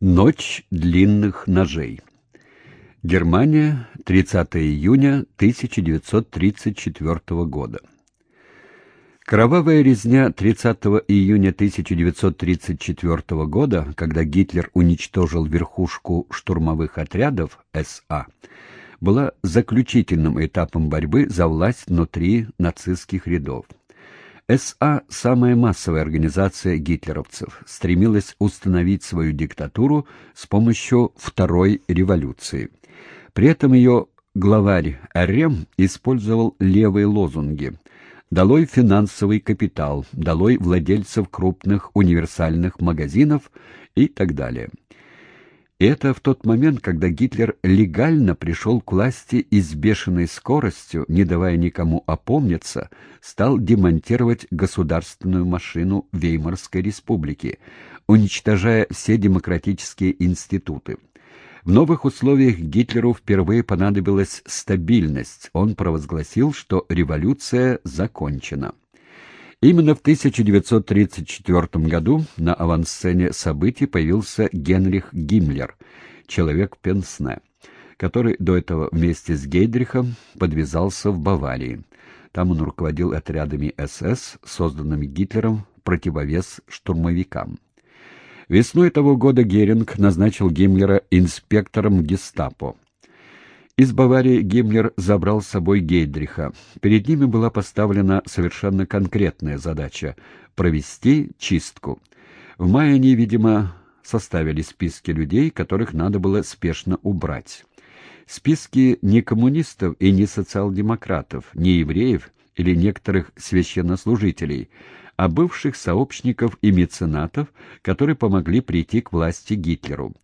Ночь длинных ножей. Германия, 30 июня 1934 года. Кровавая резня 30 июня 1934 года, когда Гитлер уничтожил верхушку штурмовых отрядов СА, была заключительным этапом борьбы за власть внутри нацистских рядов. СА, самая массовая организация гитлеровцев, стремилась установить свою диктатуру с помощью Второй революции. При этом ее главарь Арем использовал левые лозунги «Долой финансовый капитал», «Долой владельцев крупных универсальных магазинов» и так далее. Это в тот момент, когда Гитлер легально пришел к власти и с бешеной скоростью, не давая никому опомниться, стал демонтировать государственную машину Веймарской республики, уничтожая все демократические институты. В новых условиях Гитлеру впервые понадобилась стабильность. Он провозгласил, что революция закончена. Именно в 1934 году на авансцене событий появился Генрих Гиммлер, человек Пенсне, который до этого вместе с Гейдрихом подвязался в Баварии. Там он руководил отрядами СС, созданными Гитлером противовес штурмовикам. Весной того года Геринг назначил Гиммлера инспектором гестапо. Из Баварии Гиммлер забрал с собой Гейдриха. Перед ними была поставлена совершенно конкретная задача — провести чистку. В мае они, видимо, составили списки людей, которых надо было спешно убрать. Списки не коммунистов и не социал-демократов, не евреев или некоторых священнослужителей, а бывших сообщников и меценатов, которые помогли прийти к власти Гитлеру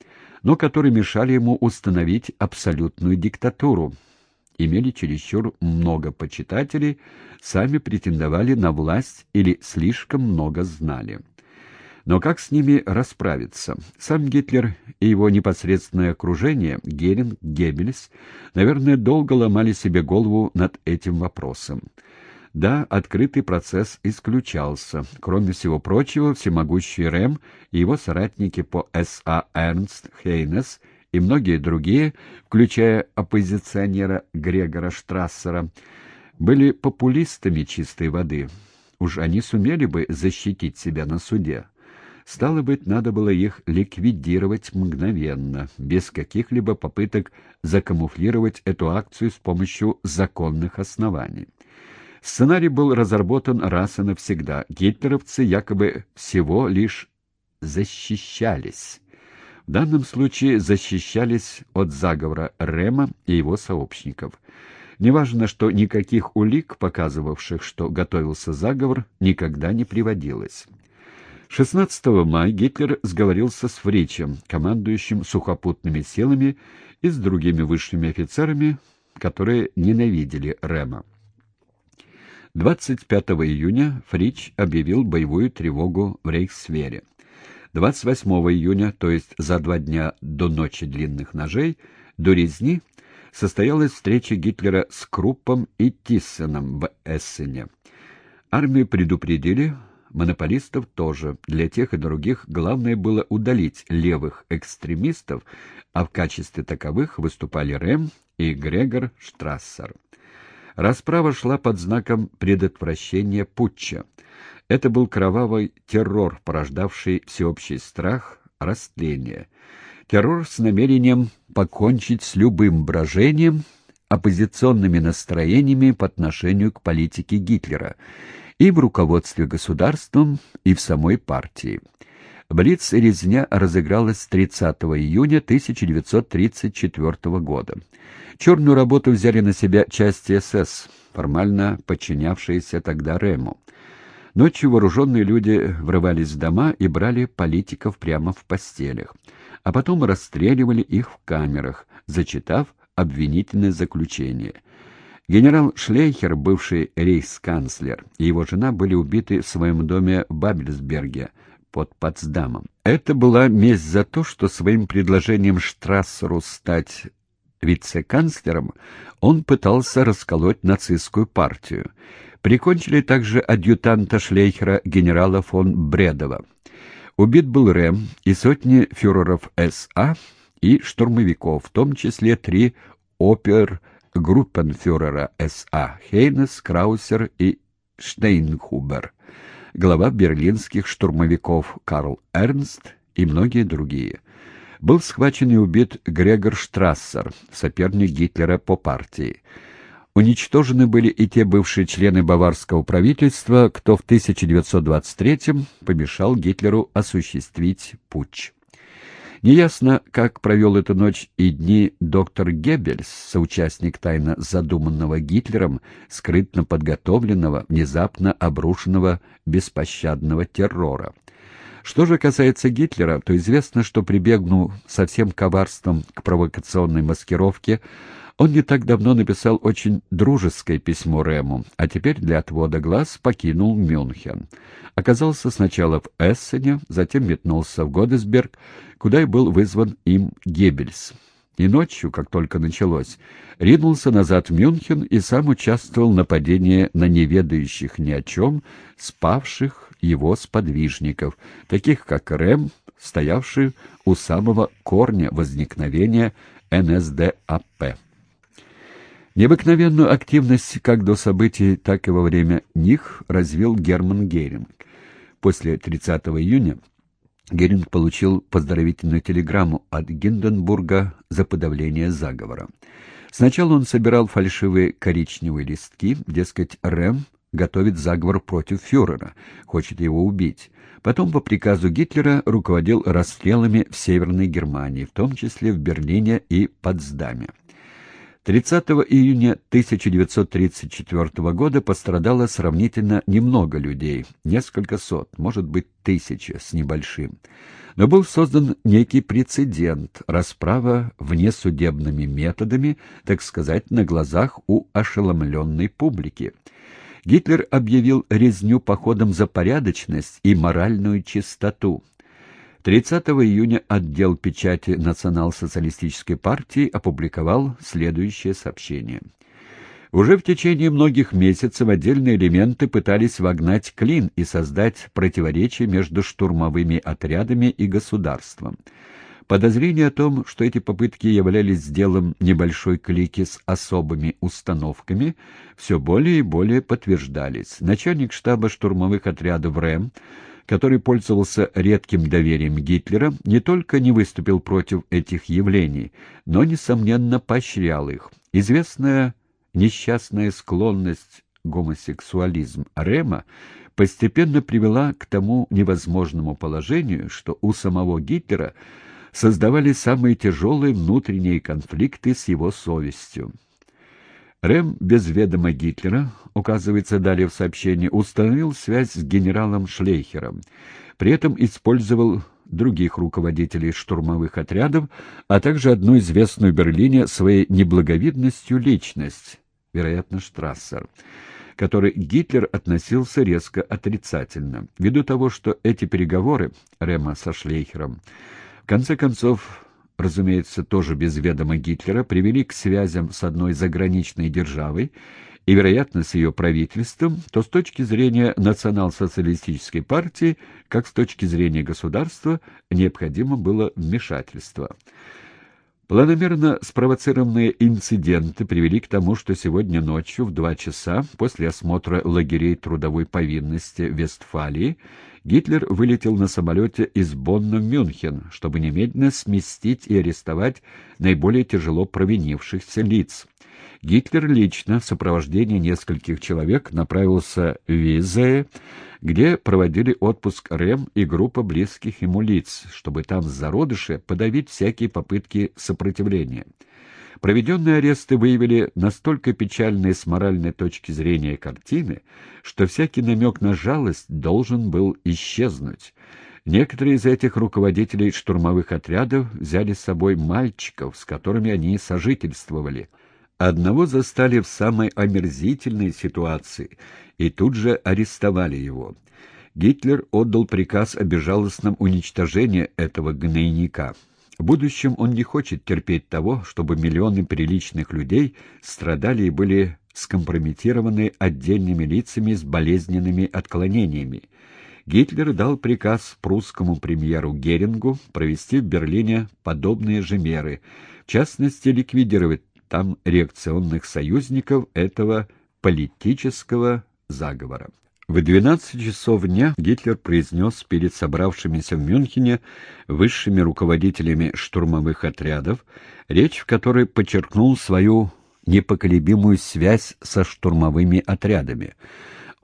но которые мешали ему установить абсолютную диктатуру. Имели чересчур много почитателей, сами претендовали на власть или слишком много знали. Но как с ними расправиться? Сам Гитлер и его непосредственное окружение, Геринг, Геббельс, наверное, долго ломали себе голову над этим вопросом. Да, открытый процесс исключался. Кроме всего прочего, всемогущий Рэм и его соратники по СА Эрнст Хейнес и многие другие, включая оппозиционера Грегора Штрассера, были популистами чистой воды. Уж они сумели бы защитить себя на суде. Стало быть, надо было их ликвидировать мгновенно, без каких-либо попыток закамуфлировать эту акцию с помощью законных оснований. Сценарий был разработан раз и навсегда. Гитлеровцы якобы всего лишь защищались. В данном случае защищались от заговора Рема и его сообщников. Неважно, что никаких улик, показывавших, что готовился заговор, никогда не приводилось. 16 мая Гитлер сговорился с Фричем, командующим сухопутными силами, и с другими высшими офицерами, которые ненавидели Рема. 25 июня Фрич объявил боевую тревогу в Рейхсвере. 28 июня, то есть за два дня до ночи длинных ножей, до резни, состоялась встреча Гитлера с Круппом и Тиссеном в Эссене. Армию предупредили, монополистов тоже. Для тех и других главное было удалить левых экстремистов, а в качестве таковых выступали Рэм и Грегор Штрассер. Расправа шла под знаком предотвращения путча. Это был кровавый террор, порождавший всеобщий страх, растление. Террор с намерением покончить с любым брожением, оппозиционными настроениями по отношению к политике Гитлера и в руководстве государством, и в самой партии. Блиц-резня разыгралась 30 июня 1934 года. Черную работу взяли на себя части СС, формально подчинявшиеся тогда Рему. Ночью вооруженные люди врывались в дома и брали политиков прямо в постелях, а потом расстреливали их в камерах, зачитав обвинительное заключение. Генерал Шлейхер, бывший рейхсканцлер, и его жена были убиты в своем доме в Бабельсберге под Потсдамом. Это была месть за то, что своим предложением Штрассеру стать вице-канцлером, он пытался расколоть нацистскую партию. Прикончили также адъютанта Шлейхера генерала фон Бредова. Убит был Рэм и сотни фюреров СА и штурмовиков, в том числе три опер-группенфюрера СА Хейнес, Краусер и Штейнхубер, глава берлинских штурмовиков Карл Эрнст и многие другие. Был схвачен и убит Грегор Штрассер, соперник Гитлера по партии. Уничтожены были и те бывшие члены баварского правительства, кто в 1923-м помешал Гитлеру осуществить путч. Неясно, как провел эту ночь и дни доктор Геббельс, соучастник тайно задуманного Гитлером, скрытно подготовленного, внезапно обрушенного беспощадного террора. Что же касается Гитлера, то известно, что прибегнув со всем коварством к провокационной маскировке, он не так давно написал очень дружеское письмо Рему, а теперь для отвода глаз покинул Мюнхен. Оказался сначала в Эссене, затем метнулся в Годесберг, куда и был вызван им Геббельс. И ночью, как только началось, ринулся назад в Мюнхен и сам участвовал в нападении на неведающих ни о чем, спавших его сподвижников, таких как Рэм, стоявший у самого корня возникновения НСДАП. Необыкновенную активность как до событий, так и во время них развил Герман Геринг. После 30 июня Геринг получил поздравительную телеграмму от Гинденбурга за подавление заговора. Сначала он собирал фальшивые коричневые листки, дескать, Рэм готовит заговор против фюрера, хочет его убить. Потом по приказу Гитлера руководил расстрелами в Северной Германии, в том числе в Берлине и Потсдаме. 30 июня 1934 года пострадало сравнительно немного людей, несколько сот, может быть, тысяча с небольшим. Но был создан некий прецедент, расправа внесудебными методами, так сказать, на глазах у ошеломленной публики. Гитлер объявил резню походом за порядочность и моральную чистоту. 30 июня отдел печати Национал-социалистической партии опубликовал следующее сообщение. Уже в течение многих месяцев отдельные элементы пытались вогнать клин и создать противоречие между штурмовыми отрядами и государством. Подозрения о том, что эти попытки являлись делом небольшой клики с особыми установками, все более и более подтверждались. Начальник штаба штурмовых отрядов РЭМ который пользовался редким доверием Гитлера, не только не выступил против этих явлений, но, несомненно, поощрял их. Известная несчастная склонность гомосексуализм Рема постепенно привела к тому невозможному положению, что у самого Гитлера создавались самые тяжелые внутренние конфликты с его совестью. Рэм без ведома Гитлера, указывается далее в сообщении, установил связь с генералом Шлейхером. При этом использовал других руководителей штурмовых отрядов, а также одну известную в Берлине своей неблаговидностью личность, вероятно, Штрассер, которой Гитлер относился резко отрицательно, ввиду того, что эти переговоры Рема со Шлейхером в конце концов разумеется, тоже без ведома Гитлера, привели к связям с одной заграничной державой и, вероятно, с ее правительством, то с точки зрения национал-социалистической партии, как с точки зрения государства, необходимо было вмешательство. Планомерно спровоцированные инциденты привели к тому, что сегодня ночью в два часа после осмотра лагерей трудовой повинности Вестфалии Гитлер вылетел на самолете из Бонна в Мюнхен, чтобы немедленно сместить и арестовать наиболее тяжело провинившихся лиц. Гитлер лично в сопровождении нескольких человек направился в Визее, где проводили отпуск Рэм и группа близких ему лиц, чтобы там в зародыше подавить всякие попытки сопротивления. Проведенные аресты выявили настолько печальные с моральной точки зрения картины, что всякий намек на жалость должен был исчезнуть. Некоторые из этих руководителей штурмовых отрядов взяли с собой мальчиков, с которыми они сожительствовали. Одного застали в самой омерзительной ситуации и тут же арестовали его. Гитлер отдал приказ о безжалостном уничтожении этого гнойника. В будущем он не хочет терпеть того, чтобы миллионы приличных людей страдали и были скомпрометированы отдельными лицами с болезненными отклонениями. Гитлер дал приказ прусскому премьеру Герингу провести в Берлине подобные же меры, в частности, ликвидировать там реакционных союзников этого политического заговора. В 12 часов дня Гитлер произнес перед собравшимися в Мюнхене высшими руководителями штурмовых отрядов речь, в которой подчеркнул свою непоколебимую связь со штурмовыми отрядами.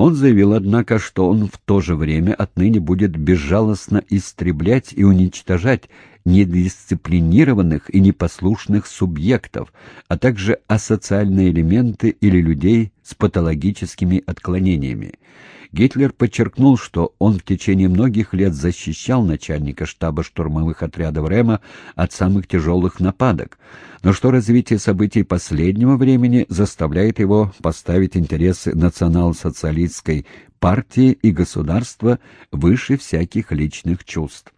Он заявил, однако, что он в то же время отныне будет безжалостно истреблять и уничтожать недисциплинированных и непослушных субъектов, а также асоциальные элементы или людей с патологическими отклонениями. Гитлер подчеркнул, что он в течение многих лет защищал начальника штаба штурмовых отрядов Рема от самых тяжелых нападок, но что развитие событий последнего времени заставляет его поставить интересы национал-социалистской партии и государства выше всяких личных чувств.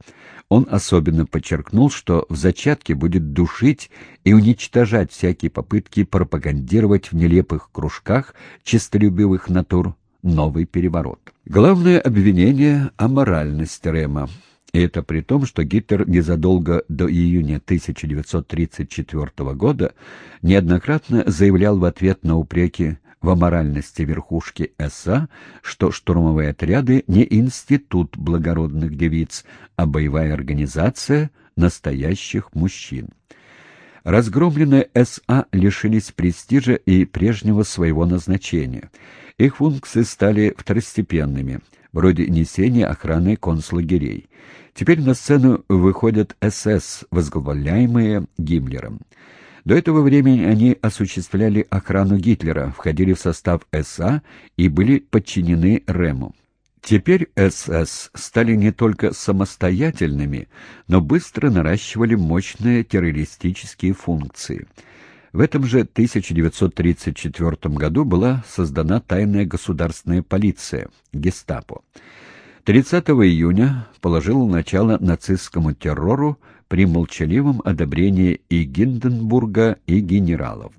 Он особенно подчеркнул, что в зачатке будет душить и уничтожать всякие попытки пропагандировать в нелепых кружках честолюбивых натур новый переворот. Главное обвинение о моральности Рема. И это при том, что Гитлер незадолго до июня 1934 года неоднократно заявлял в ответ на упреки в аморальности верхушки СА, что штурмовые отряды не институт благородных девиц, а боевая организация настоящих мужчин. Разгромленные СА лишились престижа и прежнего своего назначения. Их функции стали второстепенными, вроде несения охраны концлагерей. Теперь на сцену выходят СС, возглавляемые Гиммлером. До этого времени они осуществляли охрану Гитлера, входили в состав СА и были подчинены Рему. Теперь СС стали не только самостоятельными, но быстро наращивали мощные террористические функции. В этом же 1934 году была создана тайная государственная полиция, гестапо. 30 июня положил начало нацистскому террору при молчаливом одобрении и Гинденбурга, и генералов.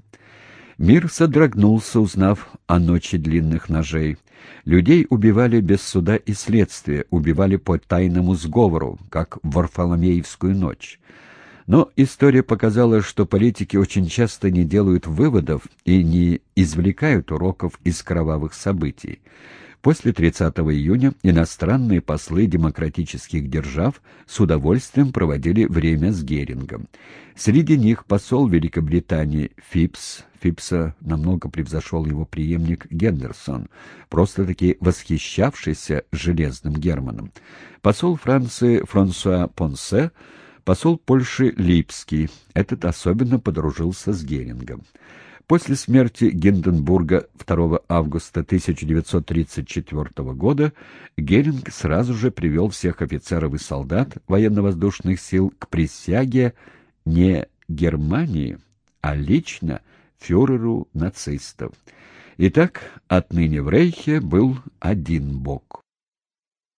Мир содрогнулся, узнав о ночи длинных ножей. Людей убивали без суда и следствия, убивали по тайному сговору, как в Варфоломеевскую ночь. Но история показала, что политики очень часто не делают выводов и не извлекают уроков из кровавых событий. После 30 июня иностранные послы демократических держав с удовольствием проводили время с Герингом. Среди них посол Великобритании Фипс, Фипса намного превзошел его преемник Гендерсон, просто-таки восхищавшийся Железным Германом. Посол Франции Франсуа Понсе, посол Польши Липский, этот особенно подружился с Герингом. После смерти Гинденбурга 2 августа 1934 года Геринг сразу же привел всех офицеров и солдат военно-воздушных сил к присяге не Германии, а лично фюреру нацистов. Итак, отныне в Рейхе был один бог.